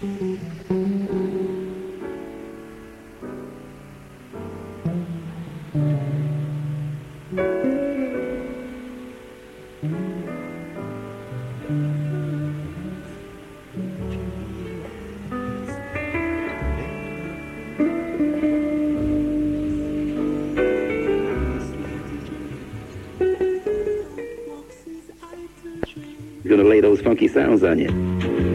gonna lay those funky sounds on you.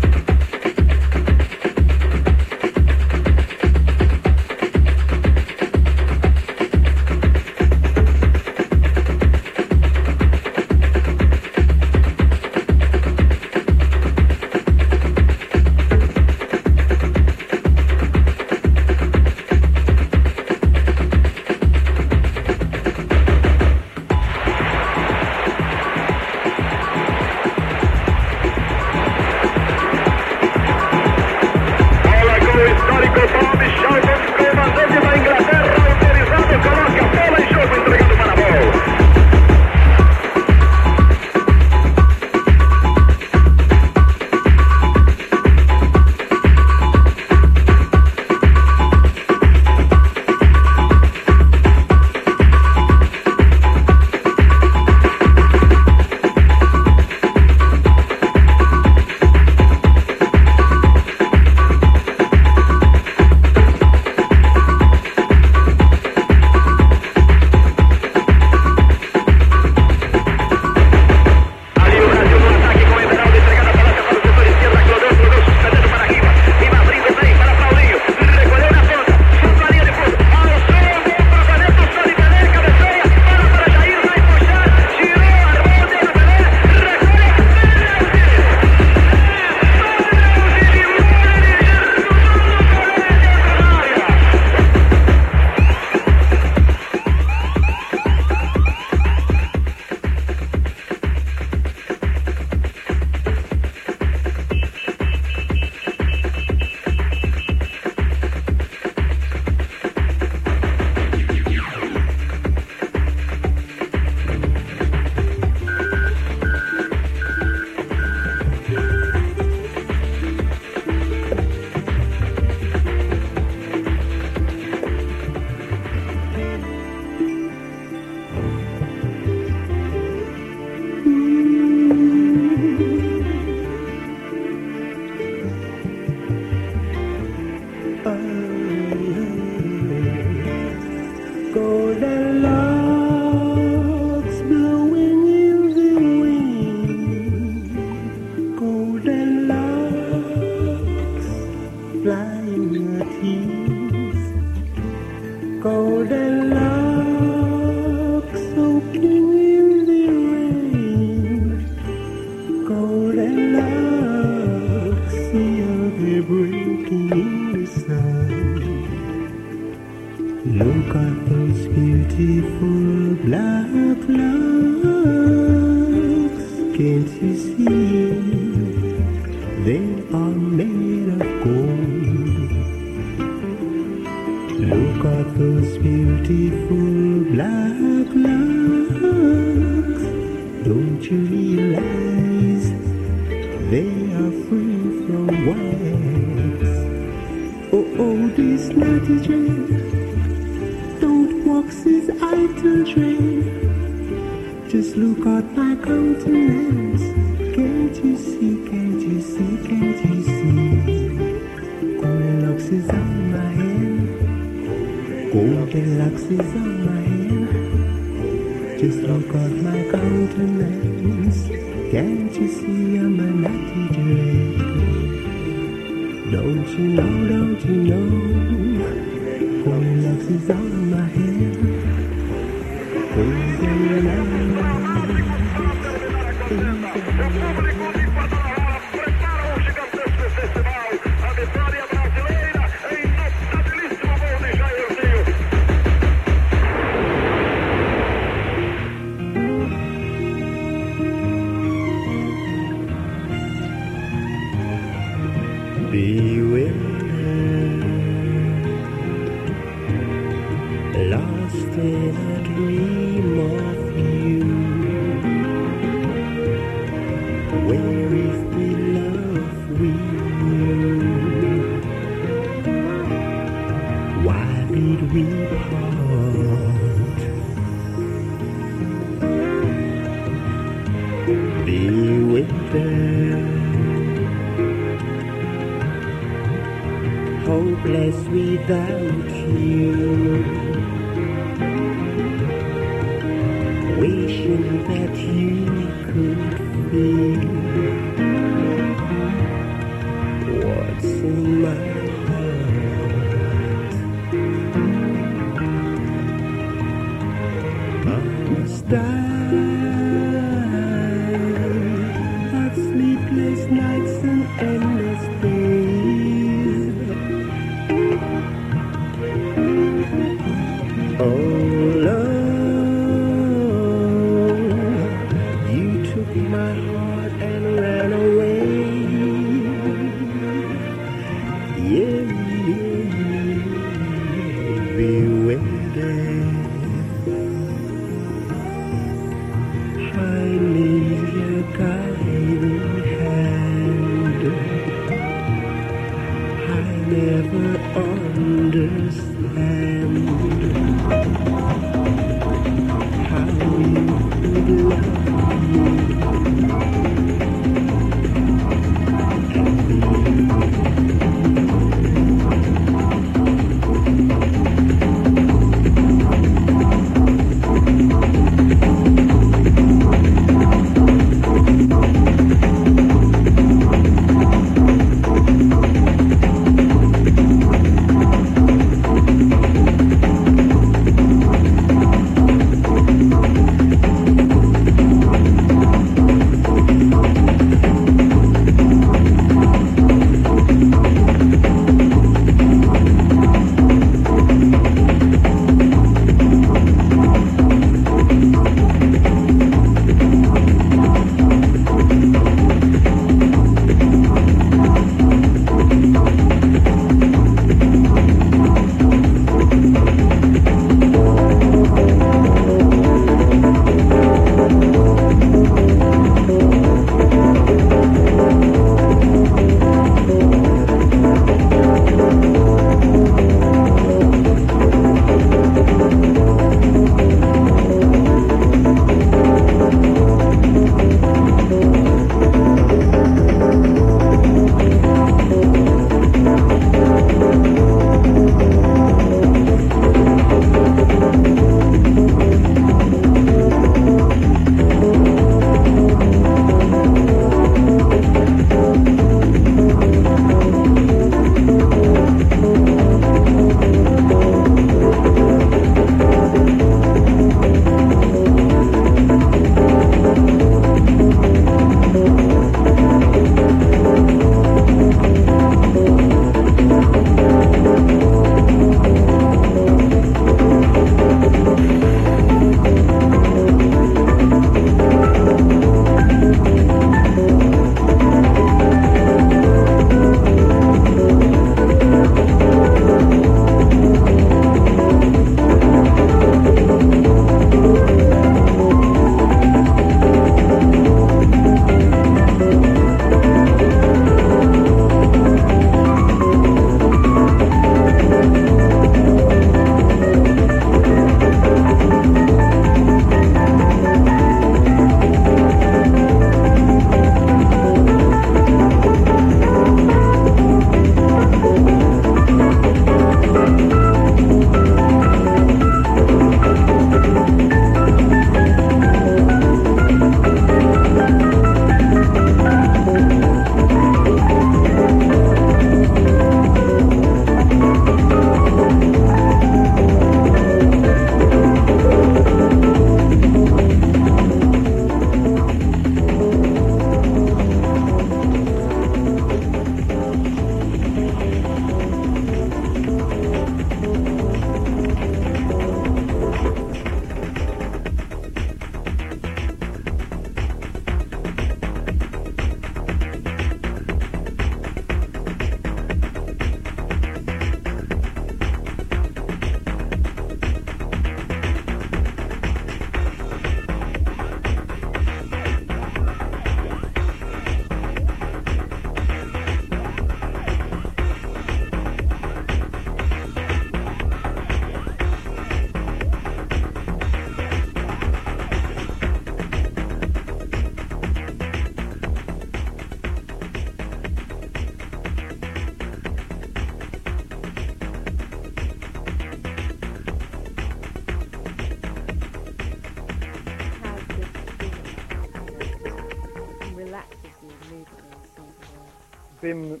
Bim,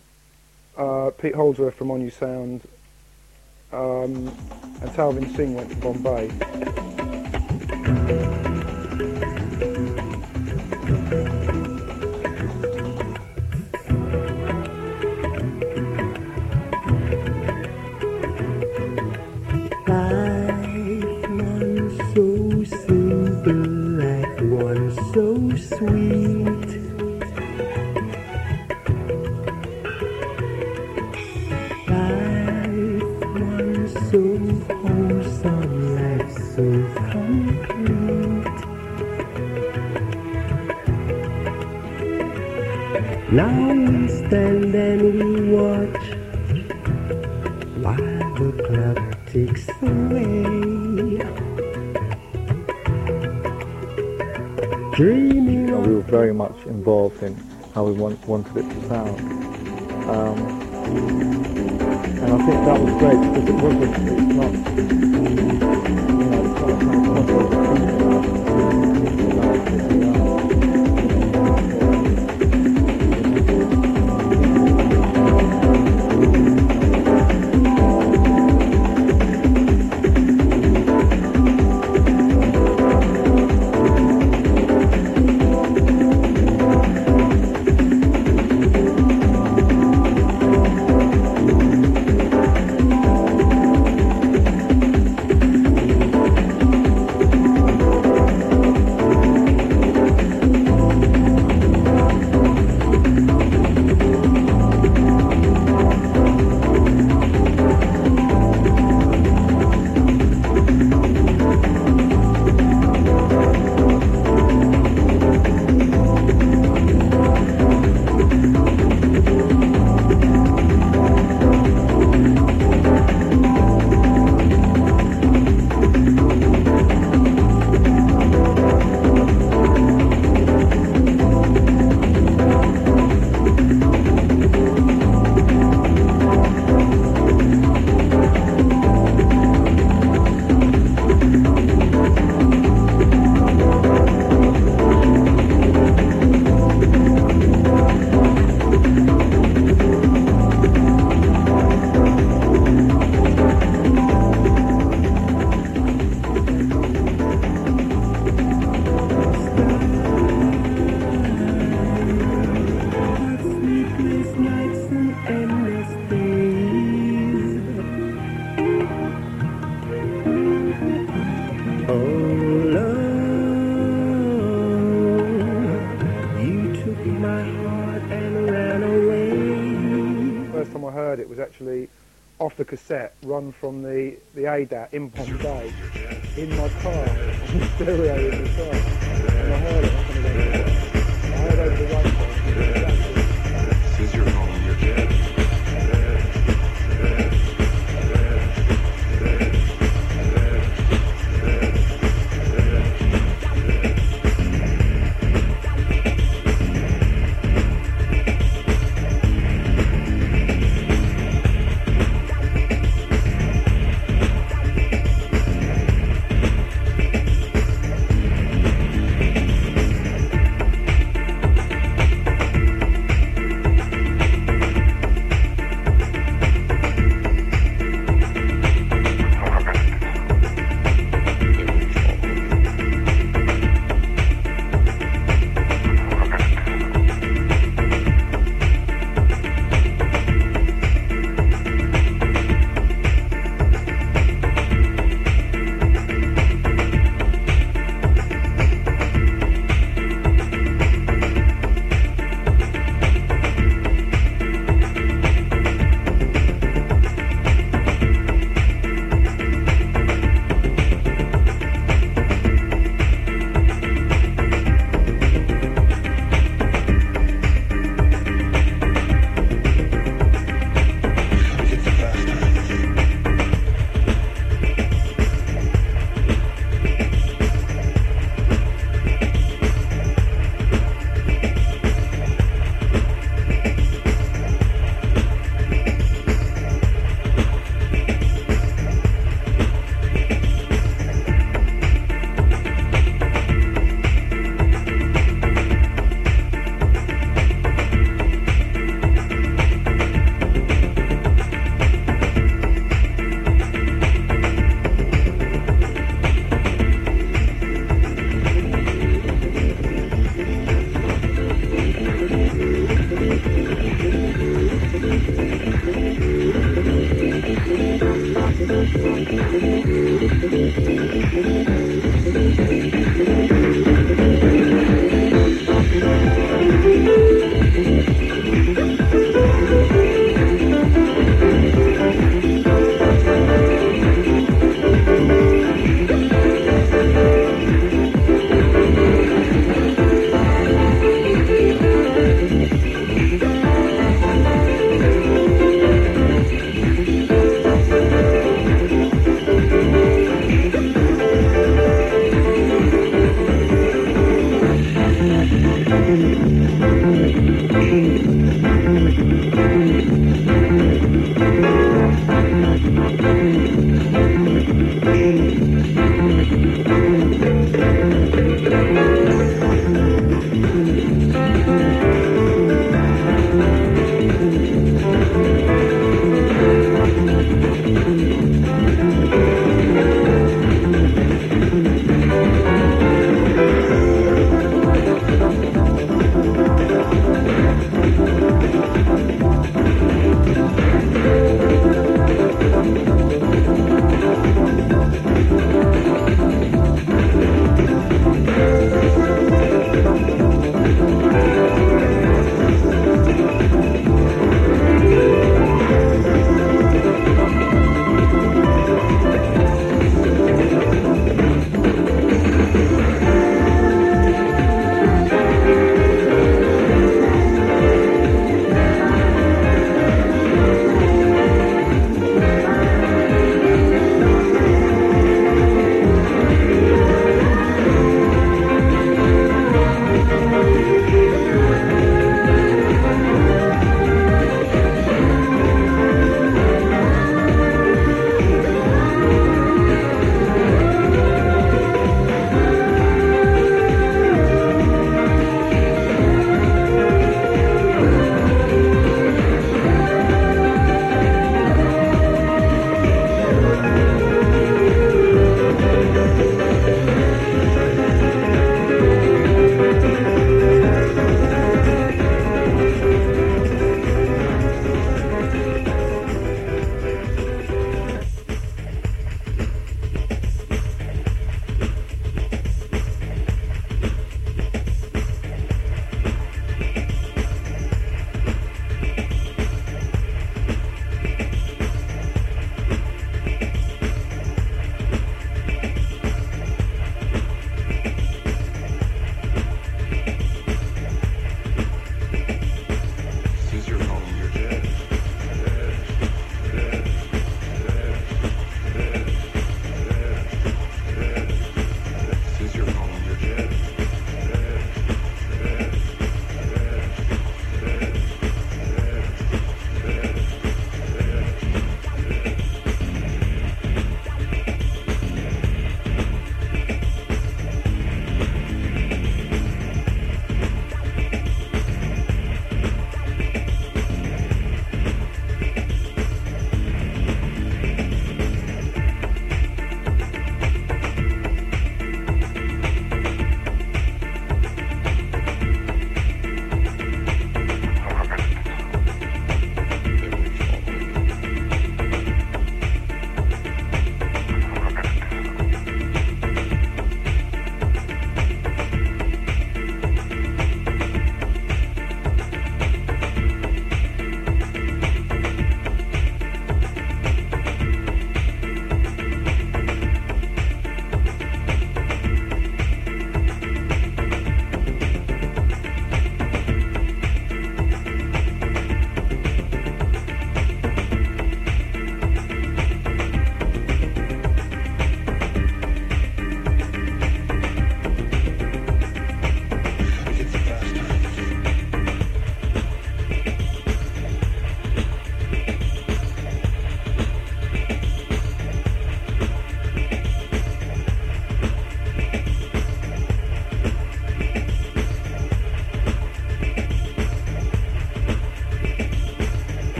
uh, Pete Holdsworth from On-U Sound, um, and Talvin Singh went to Bombay. In how we want, wanted it to sound. Um, and I think that was great because it wasn't, it's not, cassette, run from the, the ADAT in Bombay, in my car, stereo in the car. And I heard it, I heard over the radio.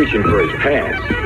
Reaching for his pants.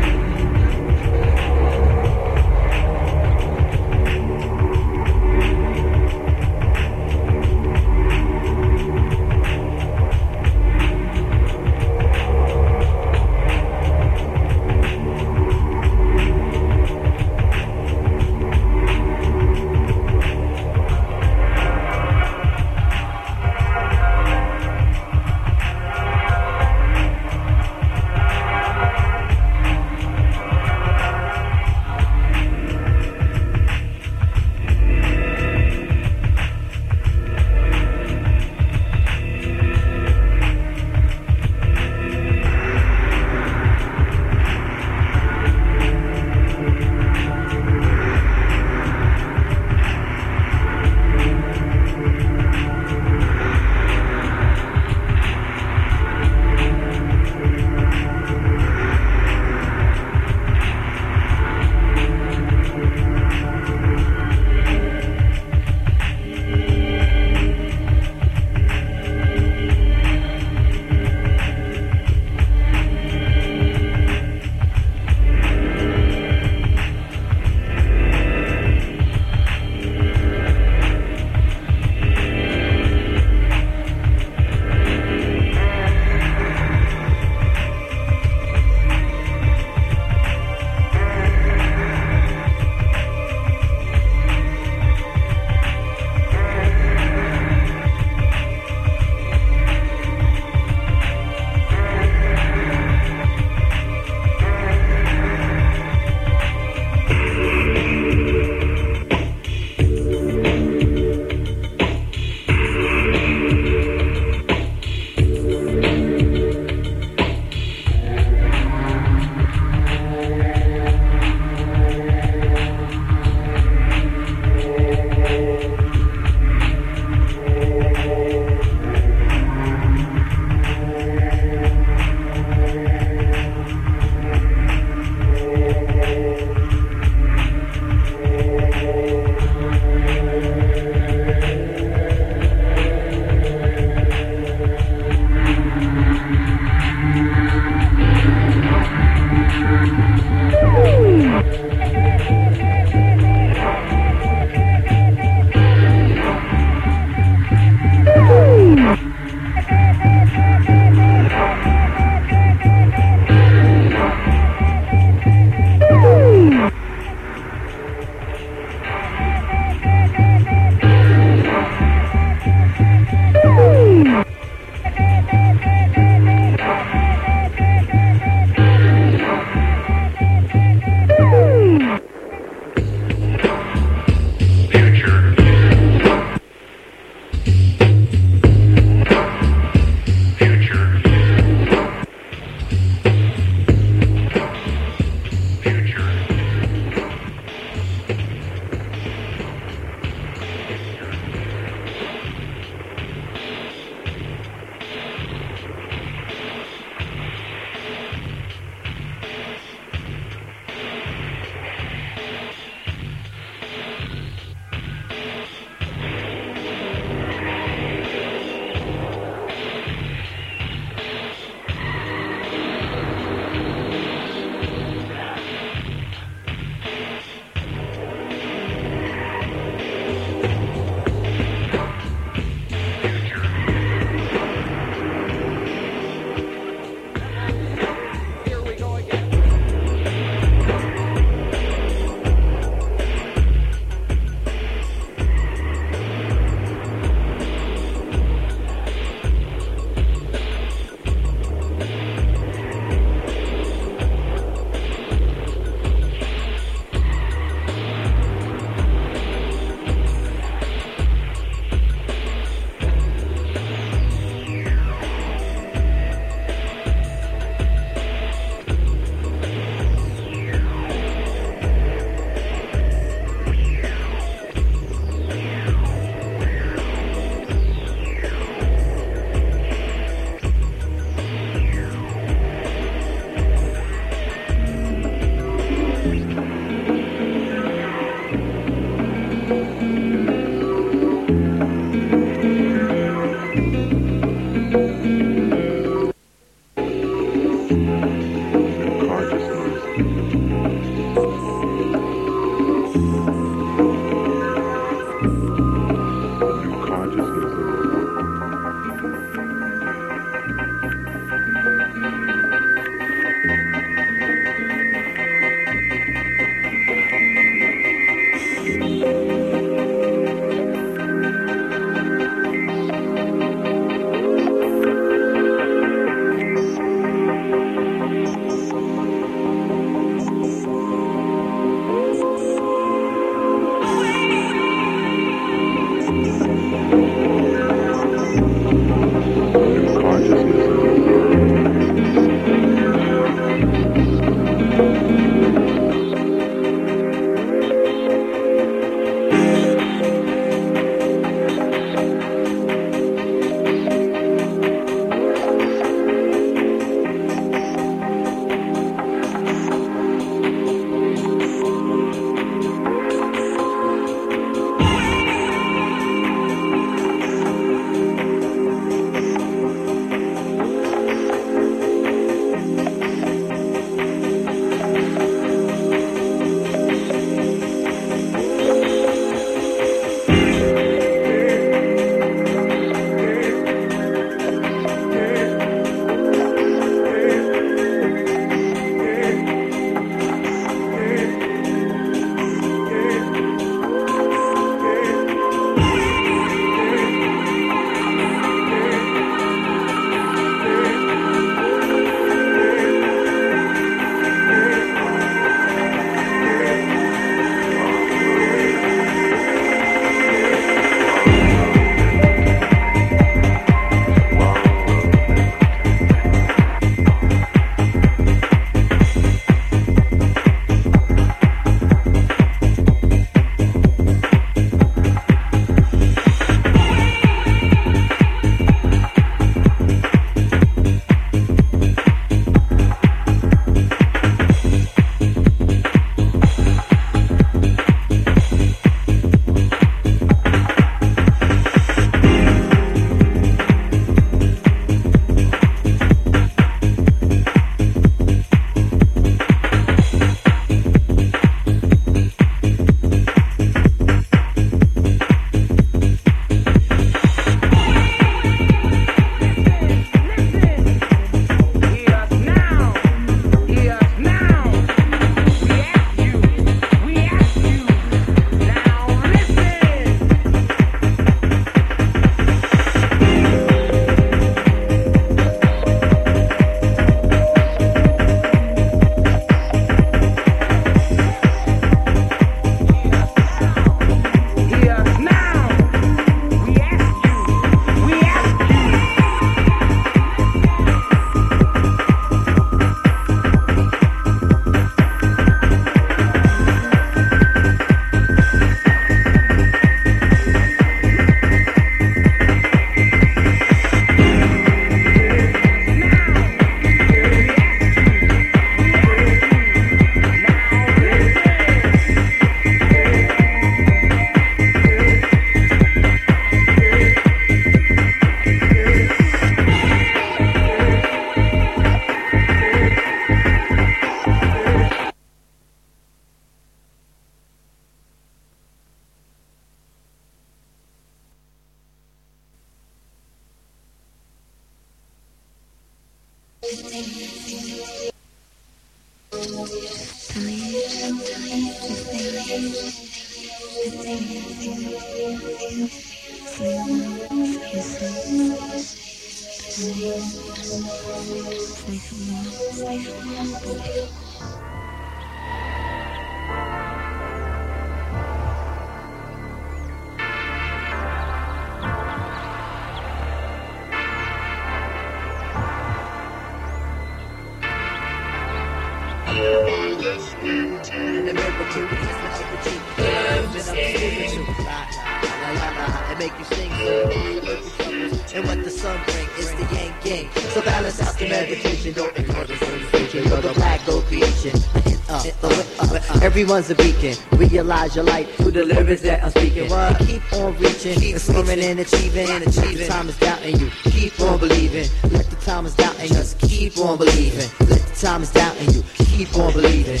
Everyone's a beacon. Realize your light through the lyrics that I'm speaking. What? Keep on reaching, keep exploring and achieving. And achieving. The time is doubting you. Keep on believing. Let the time is doubting you. Keep on believing. Let the time is doubting you. Keep on believing.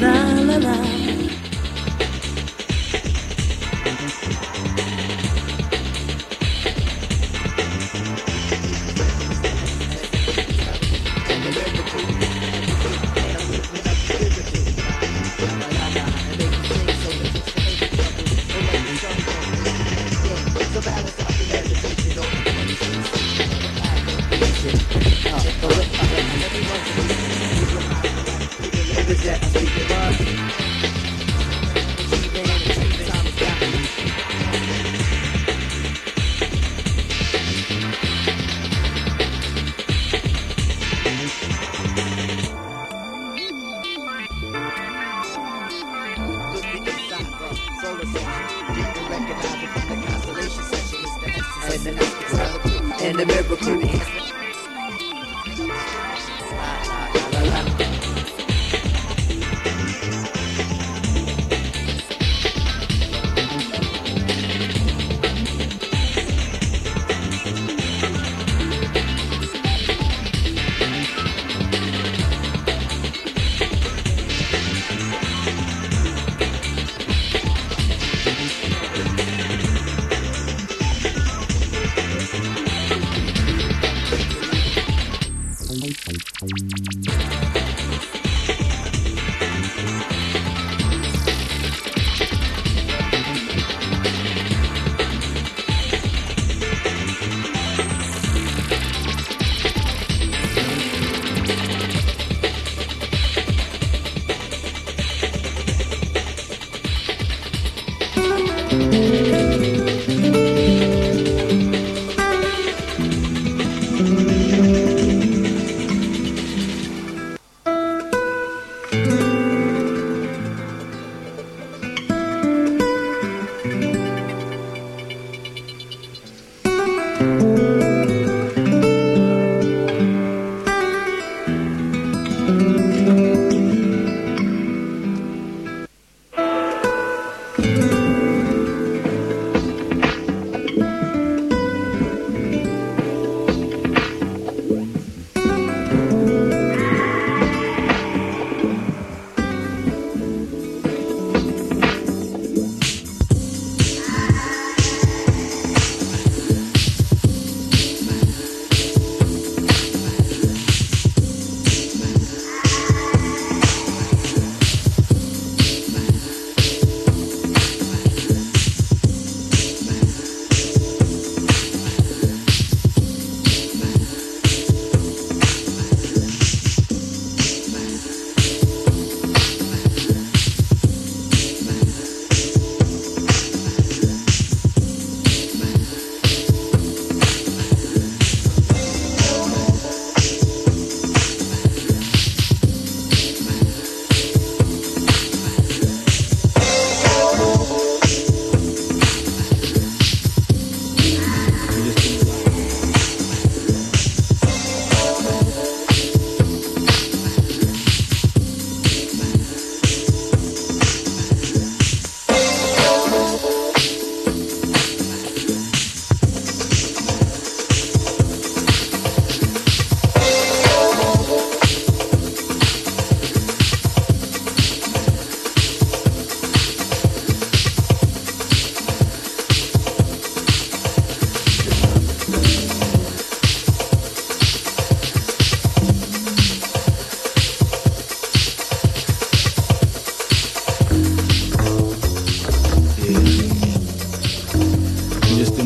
La la la.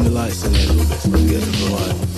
The lights in the Lucas. Let's get this alive.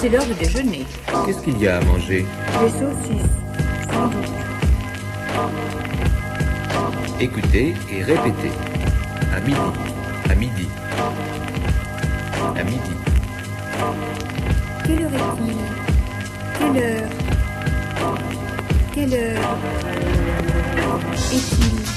C'est l'heure du déjeuner. Qu'est-ce qu'il y a à manger Les saucisses. Sans doute. Écoutez et répétez. À midi. À midi. À midi. Quelle heure est-il? Quelle heure? Quelle heure? Est-il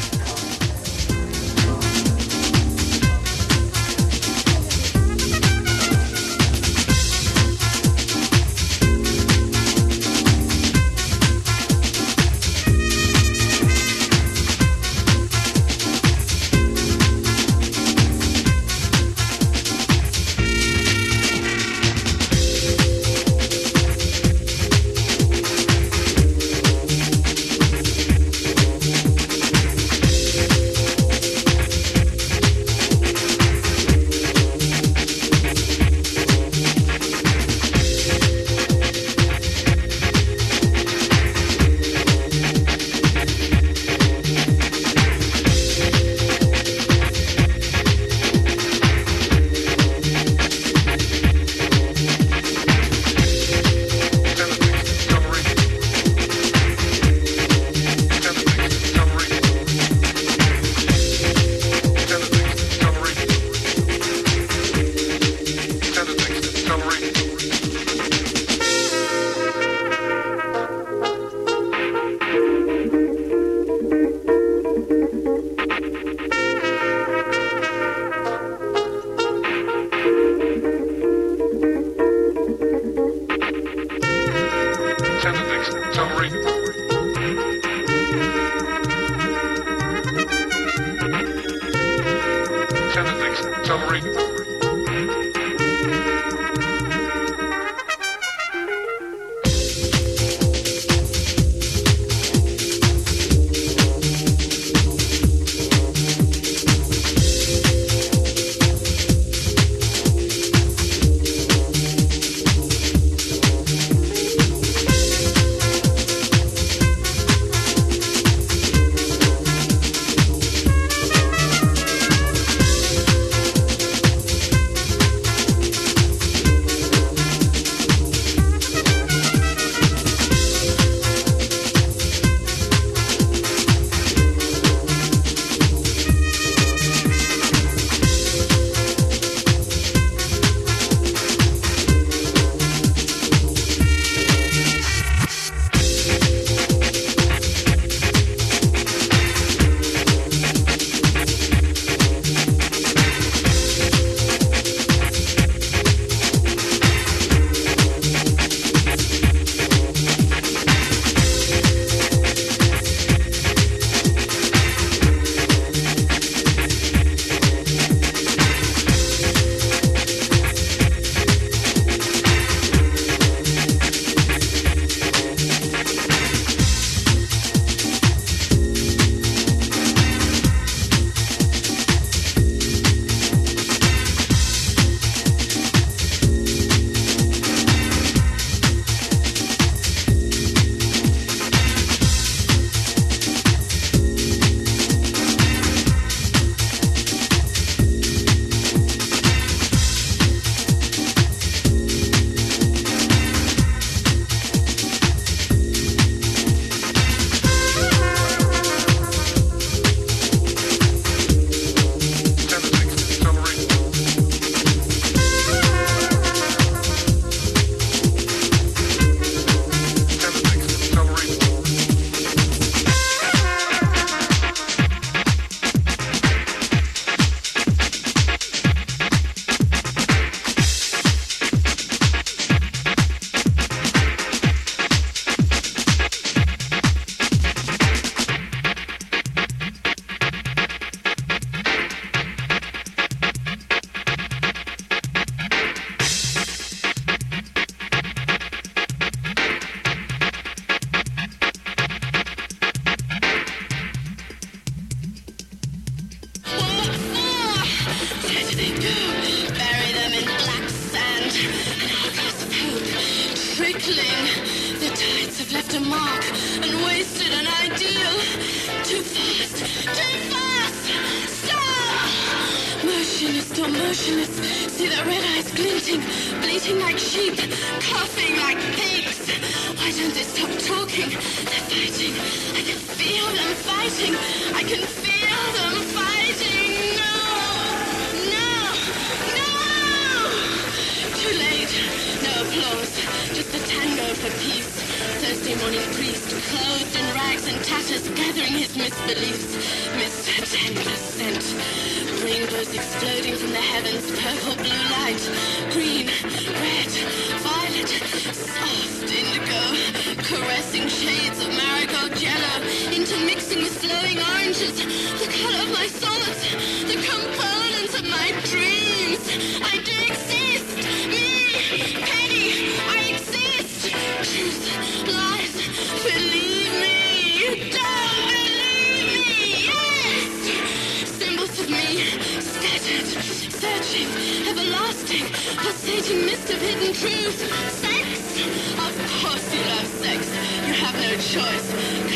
everlasting, a Satan mist of hidden truth. Sex! Of course you love sex. You have no choice.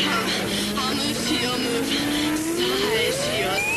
Come, I'll move to your move. Sigh to your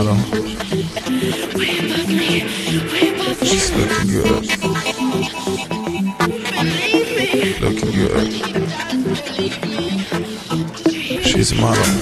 She's. She's looking good. Looking good. She's a model.